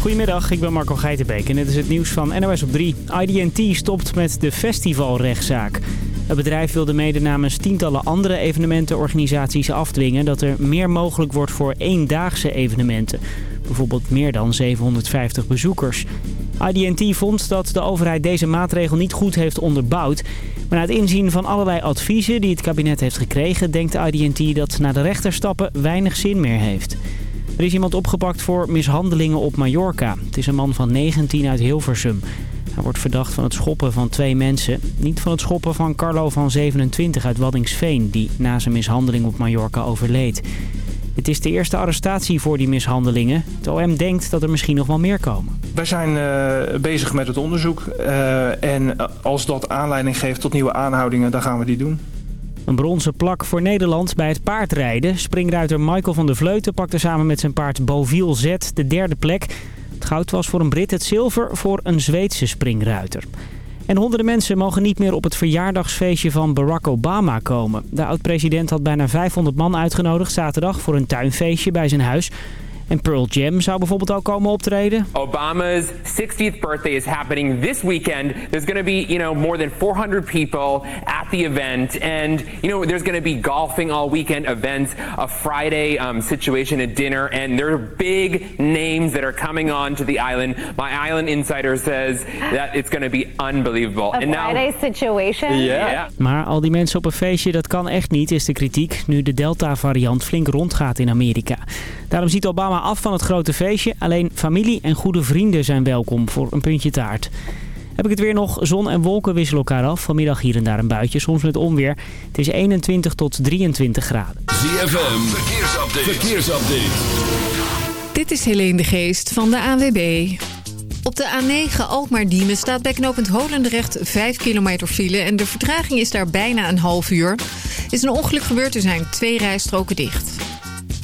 Goedemiddag, ik ben Marco Geitenbeek en dit is het nieuws van NOS op 3. IDT stopt met de festivalrechtszaak. Het bedrijf wilde mede namens tientallen andere evenementenorganisaties afdwingen... dat er meer mogelijk wordt voor eendaagse evenementen. Bijvoorbeeld meer dan 750 bezoekers. IDT vond dat de overheid deze maatregel niet goed heeft onderbouwd. Maar na het inzien van allerlei adviezen die het kabinet heeft gekregen... denkt IDT dat naar de rechter stappen weinig zin meer heeft. Er is iemand opgepakt voor mishandelingen op Mallorca. Het is een man van 19 uit Hilversum. Hij wordt verdacht van het schoppen van twee mensen. Niet van het schoppen van Carlo van 27 uit Waddingsveen... die na zijn mishandeling op Mallorca overleed. Het is de eerste arrestatie voor die mishandelingen. Het OM denkt dat er misschien nog wel meer komen. Wij zijn uh, bezig met het onderzoek. Uh, en als dat aanleiding geeft tot nieuwe aanhoudingen, dan gaan we die doen. Een bronzen plak voor Nederland bij het paardrijden. Springruiter Michael van der Vleuten pakte samen met zijn paard Boviel Z de derde plek. Het goud was voor een Brit, het zilver voor een Zweedse springruiter. En honderden mensen mogen niet meer op het verjaardagsfeestje van Barack Obama komen. De oud-president had bijna 500 man uitgenodigd zaterdag voor een tuinfeestje bij zijn huis. En Pearl Jam zou bijvoorbeeld ook komen optreden. Obama's 60th birthday is happening this weekend. There's going to be, you know, more than 400 people at the event. And, you know, there's going to be golfing all weekend events, a Friday um, situation, a dinner. And there are big names that are coming on to the island. My island insider says that it's going to be unbelievable. A And Friday now, situation? Yeah. yeah. Maar al die mensen op een feestje, dat kan echt niet, is de kritiek. Nu de Delta-variant flink rondgaat in Amerika. Daarom ziet Obama af van het grote feestje. Alleen familie en goede vrienden zijn welkom voor een puntje taart. Heb ik het weer nog. Zon en wolken wisselen elkaar af. Vanmiddag hier en daar een buitje, soms met onweer. Het is 21 tot 23 graden. ZFM, verkeersupdate. verkeersupdate. Dit is Helene de Geest van de ANWB. Op de A9 Alkmaar-Diemen staat bij knooppunt Holendrecht 5 kilometer file... en de vertraging is daar bijna een half uur. is een ongeluk gebeurd, er zijn twee rijstroken dicht.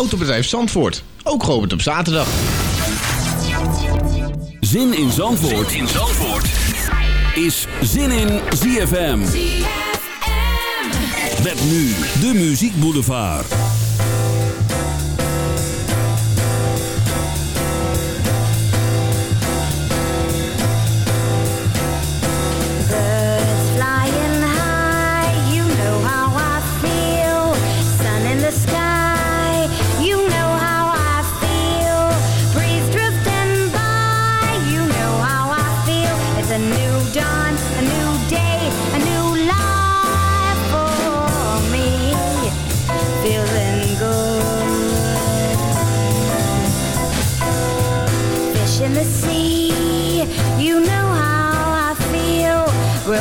Autobedrijf Zandvoort. Ook geopend op zaterdag. Zin in Zandvoort, in Zandvoort. is Zin in ZFM. ZFM. Met nu de Muziek Boulevard.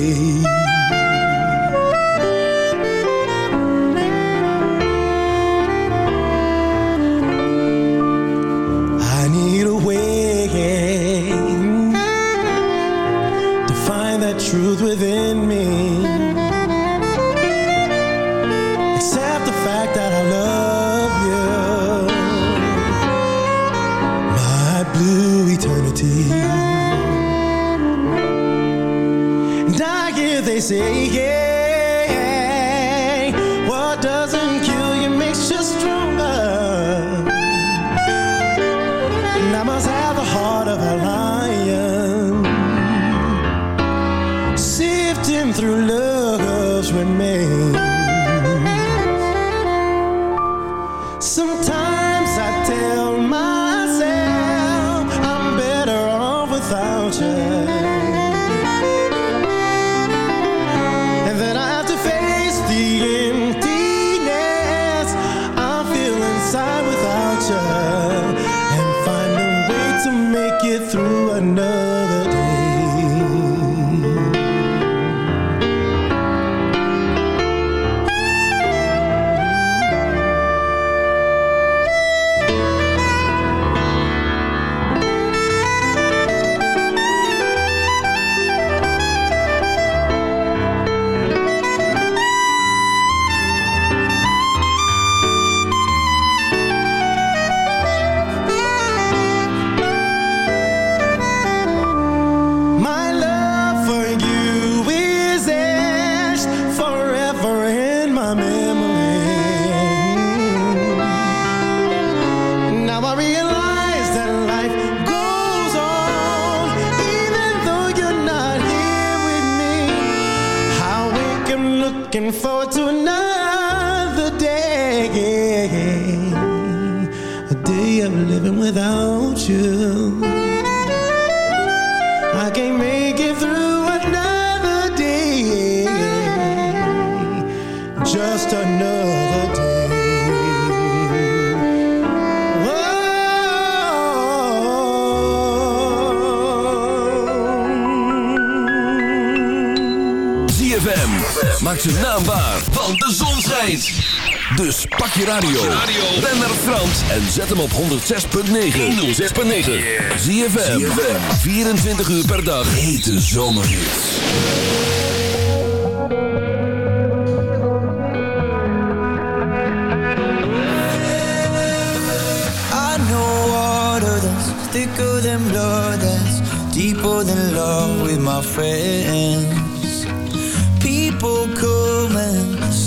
way looking forward to another day, a day of living without you. Maak zijn naam waar, want de zon schijnt. Dus pak je radio. Ben naar Frans en zet hem op 106.9. 106.9. ZFM. 24 uur per dag. Hete zomerhits. I know water that's thicker than blood that's deeper than love with my friends.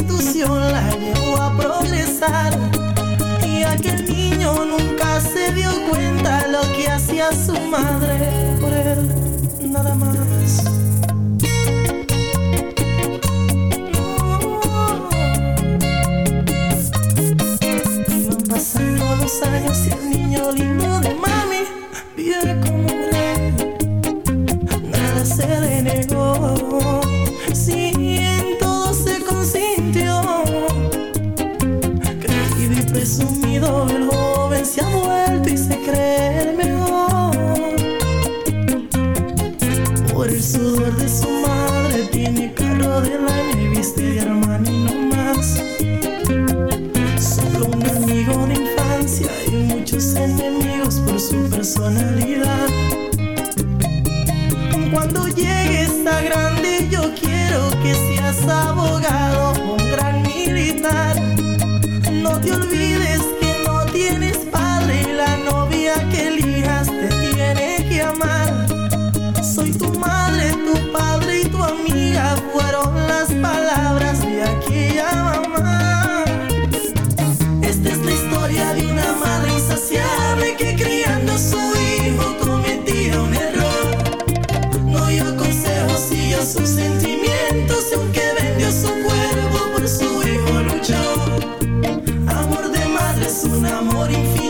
institución la llevó a progresar y aquel niño nunca se dio cuenta lo que hacía su madre por él, nada más. Pasando los años y el niño lindo de abogado, un gran militar. No te olvides amor feel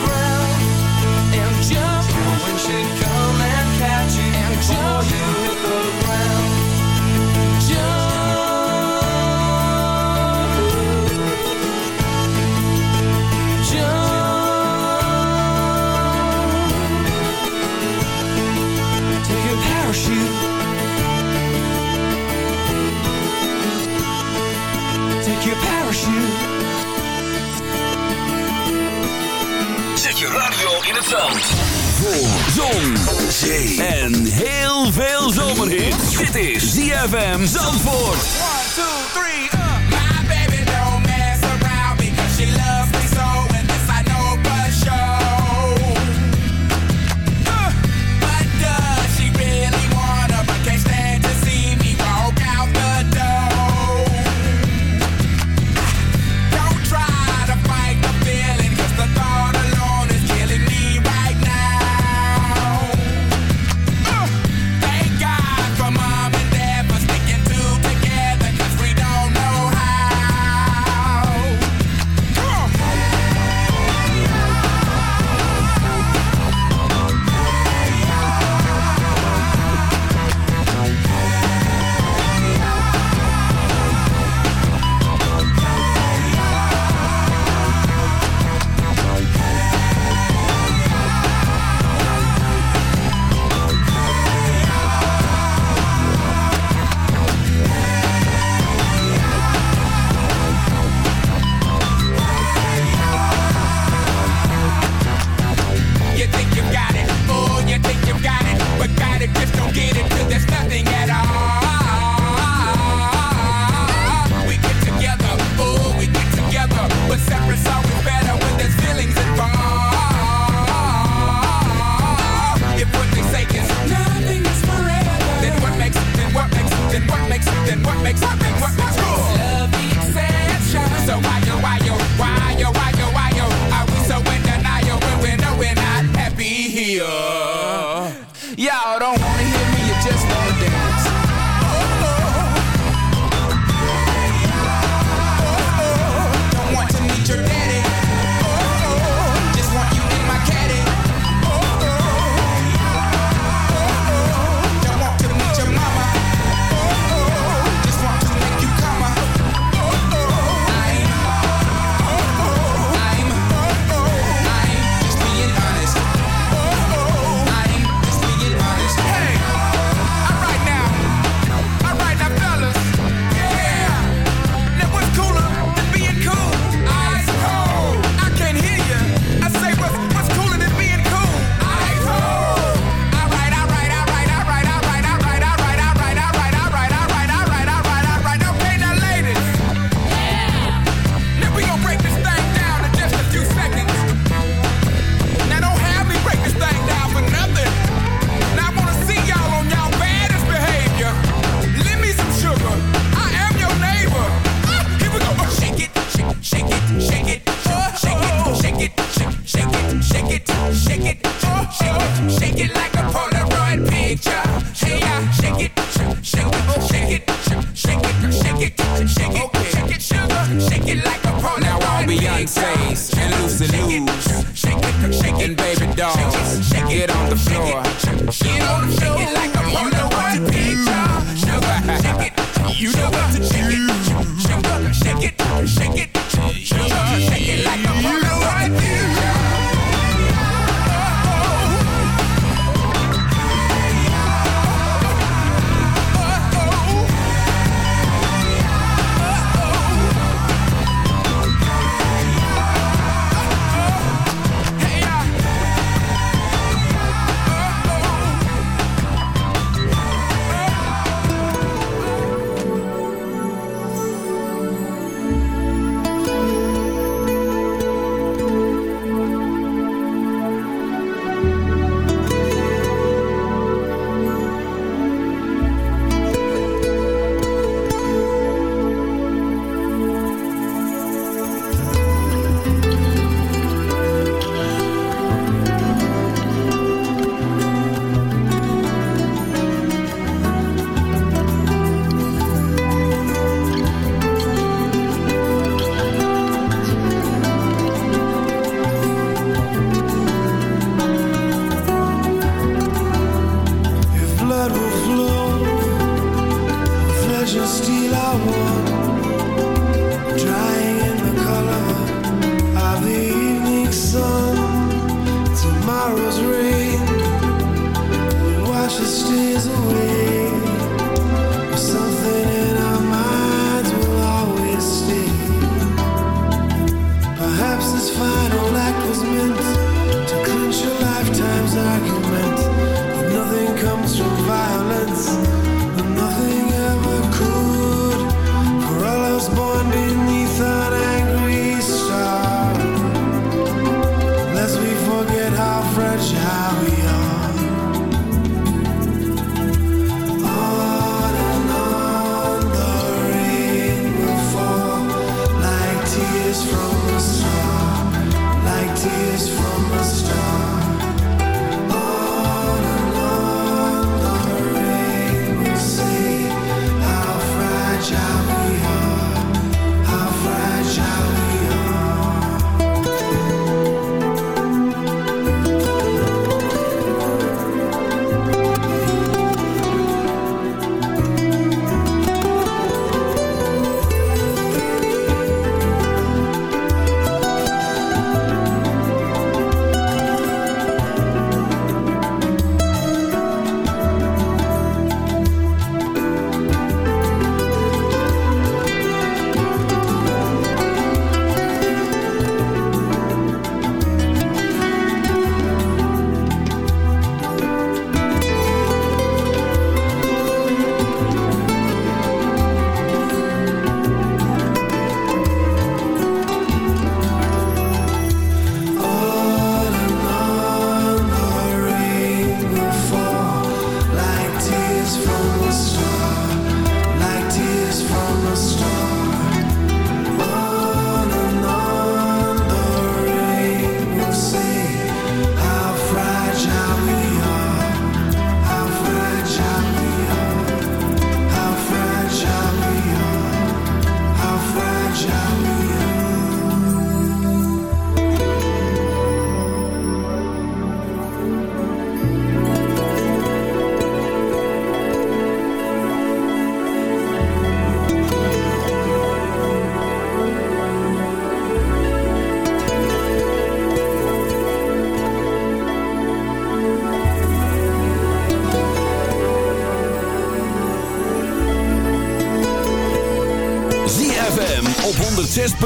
Zet je radio in het zand. Voor zon, zee en heel veel zomerhit. Dit is ZFM Zandvoort. One, two, three, uh.